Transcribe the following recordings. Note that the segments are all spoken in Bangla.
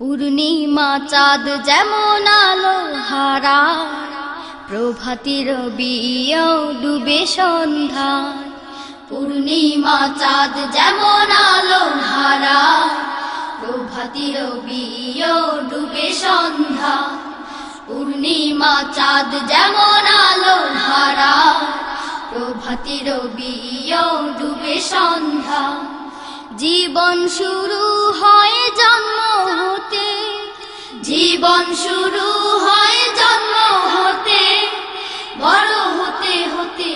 পূর্ণিমা চাঁদ যেমন আলো হারা, প্রভাতির বিয় ডুবে সন্ধ্যা। পূর্ণিমা চাঁদ যেমন আলো হারা, প্রভাতির বিয় ডুবে সন্ধ্যা। পূর্ণিমা চাঁদ যেমন আলো হারা, প্রভাতির বিয় ডুবে সন্ধ্যা। জীবন শুরু হয় জন্ম জীবন শুরু হয় জন্ম হতে, বড় হতে হতে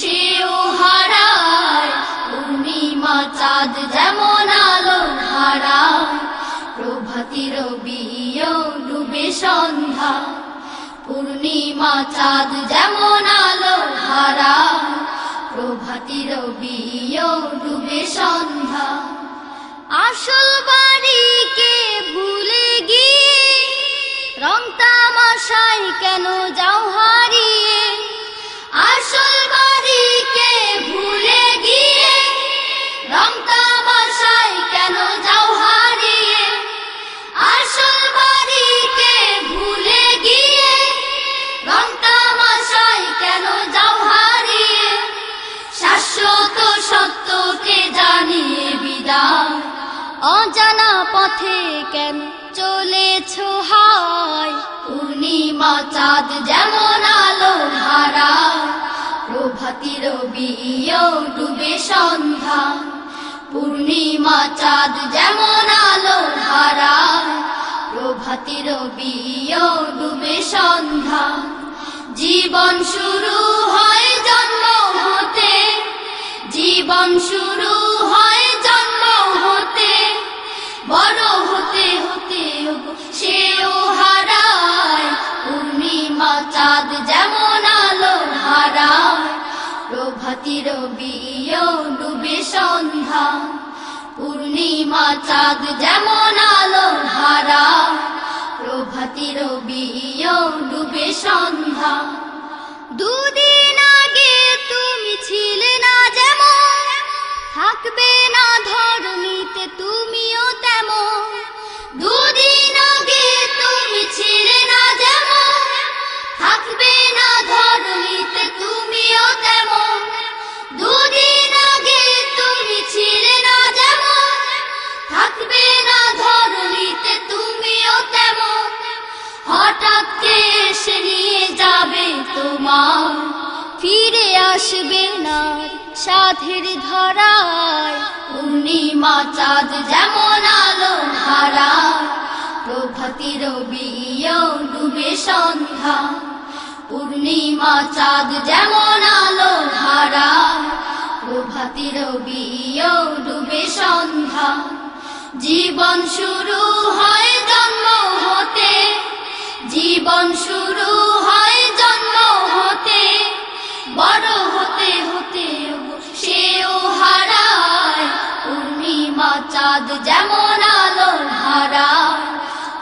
সেও হারায়। পূর্ণিমা চাঁদ যেমন আলো হারায় প্রভাতির বিয় ডুবে সন্ধ্যা। পূর্ণিমা চাঁদ যেমন আলো হারায় প্রভাতির বিয় ডুবে সন্ধ্যা। আসল তামাশাই কেন যাও হারিয়ে? আসল বাড়িকে ভুলে গিয়ে রং তামাশাই কেন যাও হারিয়ে? আসল বাড়িকে ভুলে গিয়ে রং তামাশাই কেন যাও হারিয়ে? শাশ্বত সত্যকে জানিয়ে বিদায়। অজানা পথে কেন চলেছ হায়। পূর্ণিমা চাঁদ যেমন আলো হারা প্রভাতির বিয় ডুবে সন্ধ্যা। পূর্ণিমা চাঁদ যেমন আলো হারা প্রভাতির বিয় ডুবে সন্ধ্যা। জীবন শুরু হয় জন্ম হতে, জীবন শুরু সেও হারায় পূর্ণিমা চাঁদ যেমন আলো হারায় প্রভাতির বিয় ডুবে সন্ধ্যা পূর্ণিমা চাঁদ যেমন আলো হারায় প্রভাতির বিয় ডুবে সন্ধ্যা। দুদিন আসবে না সাধের ধরায়। পূর্ণিমা চাঁদ যেমন আলো হারায় প্রভাতির বিয় ডুবে সন্ধ্যা। পূর্ণিমা চাঁদ যেমন আলো হারায় প্রভাতির বিয় ডুবে সন্ধ্যা। জীবন শুরু হয় যেমন আলো হারায়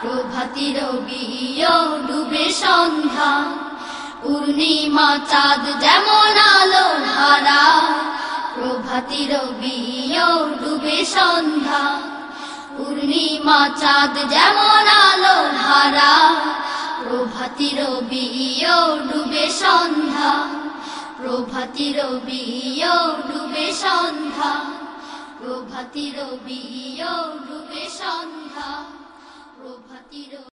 প্রভাতির বিয় ডুবে সন্ধ্যা। পূর্ণিমা চাঁদ যেমন আলো হারায় প্রভাতির বিয় ডুবে সন্ধ্যা। পূর্ণিমা চাঁদ যেমন আলো হারা প্রভাতির বিয় ডুবে সন্ধ্যা। প্রভাতির বিয় ডুবে সন্ধ্যা। প্রভাতির বিয় ডুবে সন্ধ্যা প্রভাতির